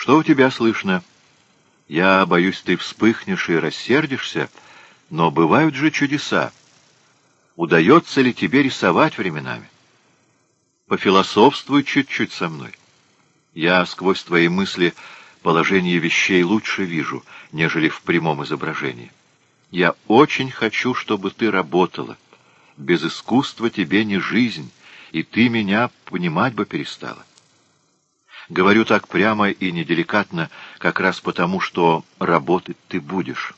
Что у тебя слышно? Я боюсь, ты вспыхнешь и рассердишься, но бывают же чудеса. Удается ли тебе рисовать временами? Пофилософствуй чуть-чуть со мной. Я сквозь твои мысли положение вещей лучше вижу, нежели в прямом изображении. Я очень хочу, чтобы ты работала. Без искусства тебе не жизнь, и ты меня понимать бы перестала. Говорю так прямо и неделикатно, как раз потому, что работать ты будешь.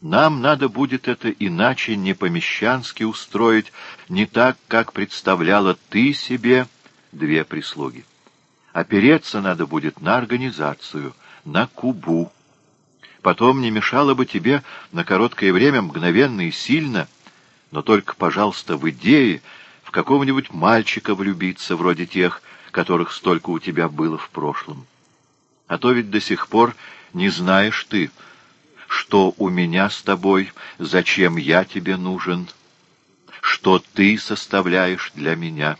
Нам надо будет это иначе не по-мещански устроить, не так, как представляла ты себе две прислуги. Опереться надо будет на организацию, на Кубу. Потом не мешало бы тебе на короткое время мгновенно и сильно, но только, пожалуйста, в идее в какого-нибудь мальчика влюбиться, вроде тех, которых столько у тебя было в прошлом. А то ведь до сих пор не знаешь ты, что у меня с тобой, зачем я тебе нужен, что ты составляешь для меня.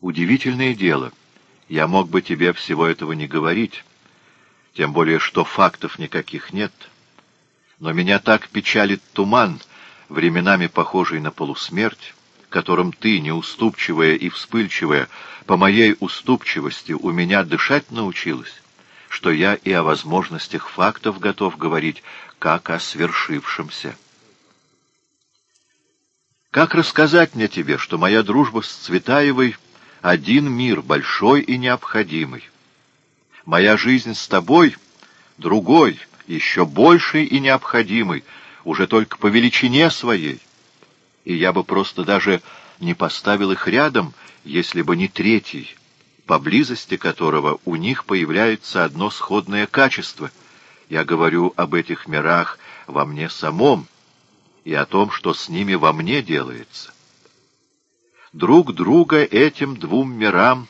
Удивительное дело. Я мог бы тебе всего этого не говорить, тем более что фактов никаких нет. Но меня так печалит туман, временами похожий на полусмерть, которым ты, неуступчивая и вспыльчивая, по моей уступчивости у меня дышать научилась, что я и о возможностях фактов готов говорить, как о свершившемся. Как рассказать мне тебе, что моя дружба с Цветаевой — один мир, большой и необходимый? Моя жизнь с тобой — другой, еще больший и необходимый, уже только по величине своей и я бы просто даже не поставил их рядом, если бы не третий, поблизости которого у них появляется одно сходное качество. Я говорю об этих мирах во мне самом и о том, что с ними во мне делается. Друг друга этим двум мирам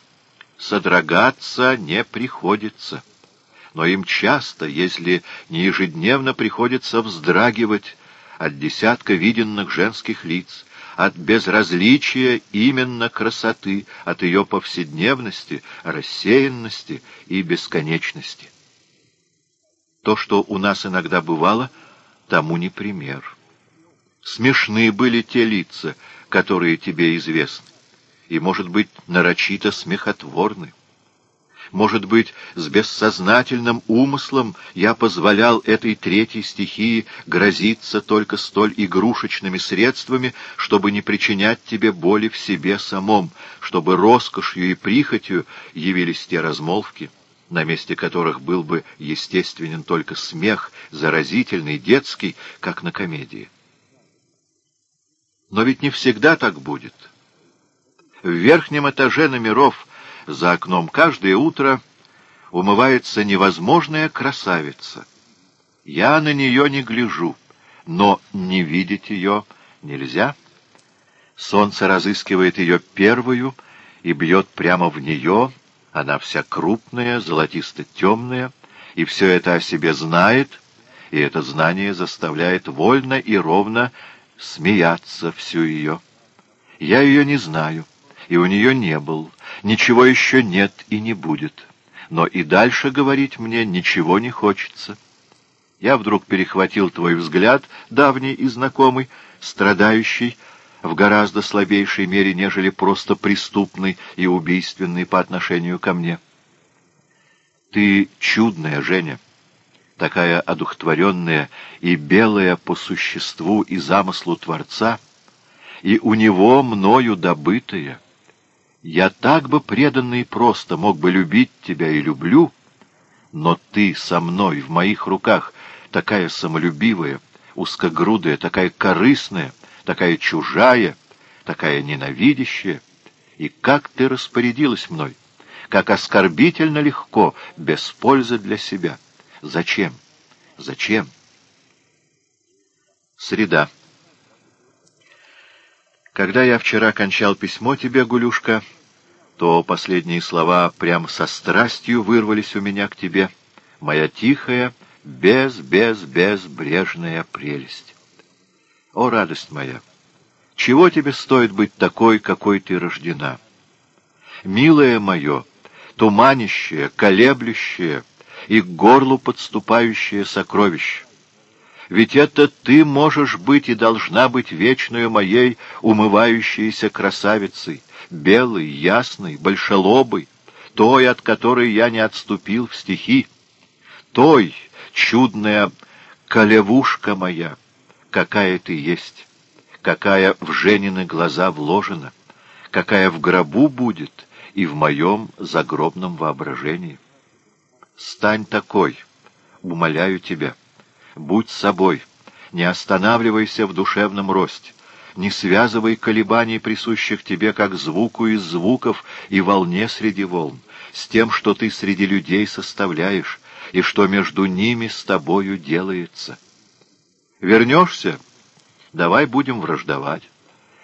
содрогаться не приходится, но им часто, если не ежедневно, приходится вздрагивать от десятка виденных женских лиц, от безразличия именно красоты, от ее повседневности, рассеянности и бесконечности. То, что у нас иногда бывало, тому не пример. Смешны были те лица, которые тебе известны, и, может быть, нарочито смехотворны. Может быть, с бессознательным умыслом я позволял этой третьей стихии грозиться только столь игрушечными средствами, чтобы не причинять тебе боли в себе самом, чтобы роскошью и прихотью явились те размолвки, на месте которых был бы естественен только смех, заразительный, детский, как на комедии. Но ведь не всегда так будет. В верхнем этаже номеров за окном каждое утро умывается невозможная красавица. Я на нее не гляжу, но не видеть ее нельзя. Солнце разыскивает ее первую и бьет прямо в нее, она вся крупная, золотисто-темная, и все это о себе знает, и это знание заставляет вольно и ровно смеяться всю ее. Я ее не знаю и у нее не был. Ничего еще нет и не будет. Но и дальше говорить мне ничего не хочется. Я вдруг перехватил твой взгляд, давний и знакомый, страдающий, в гораздо слабейшей мере, нежели просто преступный и убийственный по отношению ко мне. Ты чудная, Женя, такая одухотворенная и белая по существу и замыслу Творца, и у него мною добытая — я так бы преданно и просто мог бы любить тебя и люблю, но ты со мной, в моих руках, такая самолюбивая, узкогрудая, такая корыстная, такая чужая, такая ненавидящая. И как ты распорядилась мной, как оскорбительно легко, без пользы для себя. Зачем? Зачем? Среда. Когда я вчера кончал письмо тебе, Гулюшка, то последние слова прям со страстью вырвались у меня к тебе. Моя тихая, без-без-безбрежная прелесть. О, радость моя! Чего тебе стоит быть такой, какой ты рождена? Милое мое, туманящее, колеблющее и к горлу подступающее сокровище. Ведь это ты можешь быть и должна быть вечную моей умывающейся красавицей, белой, ясной, большелобой, той, от которой я не отступил в стихи, той, чудная колевушка моя, какая ты есть, какая в Женины глаза вложена, какая в гробу будет и в моем загробном воображении. Стань такой, умоляю тебя, будь собой, не останавливайся в душевном росте, не связывай колебаний, присущих тебе, как звуку из звуков и волне среди волн, с тем, что ты среди людей составляешь, и что между ними с тобою делается. Вернешься? Давай будем враждовать,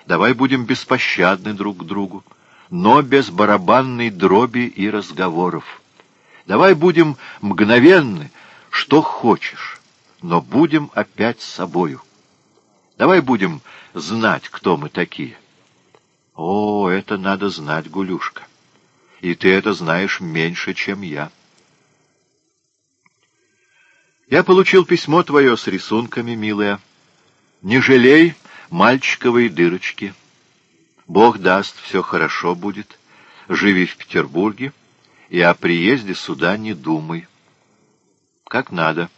давай будем беспощадны друг к другу, но без барабанной дроби и разговоров. Давай будем мгновенны, что хочешь, но будем опять собою. Давай будем знать, кто мы такие. О, это надо знать, Гулюшка. И ты это знаешь меньше, чем я. Я получил письмо твое с рисунками, милая. Не жалей мальчиковой дырочки. Бог даст, все хорошо будет. Живи в Петербурге, и о приезде сюда не думай. Как надо.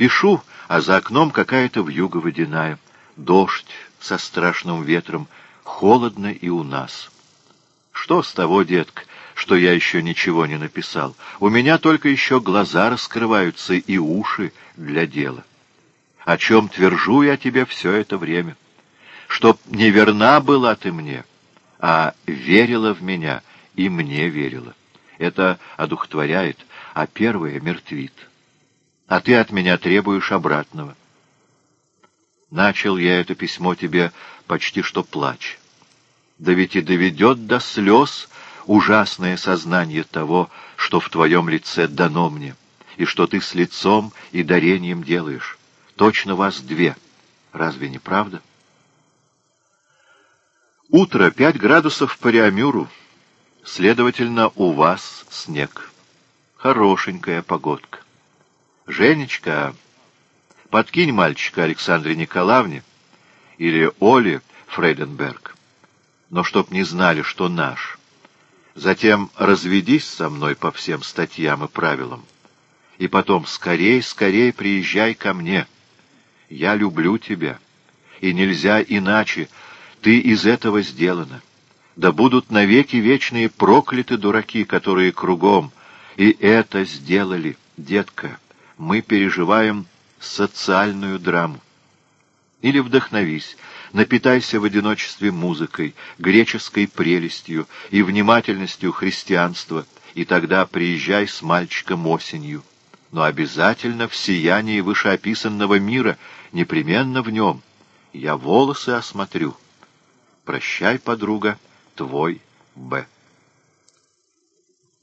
Пишу, а за окном какая-то вьюга водяная. Дождь со страшным ветром, холодно и у нас. Что с того, детка, что я еще ничего не написал? У меня только еще глаза раскрываются и уши для дела. О чем твержу я тебе все это время? Чтоб не верна была ты мне, а верила в меня и мне верила. Это одухотворяет, а первое мертвит. А ты от меня требуешь обратного. Начал я это письмо тебе почти что плач. Да ведь и доведет до слез ужасное сознание того, что в твоем лице дано мне, и что ты с лицом и дарением делаешь. Точно вас две. Разве не правда? Утро, пять градусов по Реамюру. Следовательно, у вас снег. Хорошенькая погодка. Женечка, подкинь мальчика Александре Николаевне или Оле Фрейденберг, но чтоб не знали, что наш. Затем разведись со мной по всем статьям и правилам. И потом скорей, скорей приезжай ко мне. Я люблю тебя, и нельзя иначе, ты из этого сделана. Да будут навеки вечные прокляты дураки, которые кругом. И это сделали, детка. Мы переживаем социальную драму. Или вдохновись, напитайся в одиночестве музыкой, греческой прелестью и внимательностью христианства, и тогда приезжай с мальчиком осенью. Но обязательно в сиянии вышеописанного мира, непременно в нем. Я волосы осмотрю. Прощай, подруга, твой Б.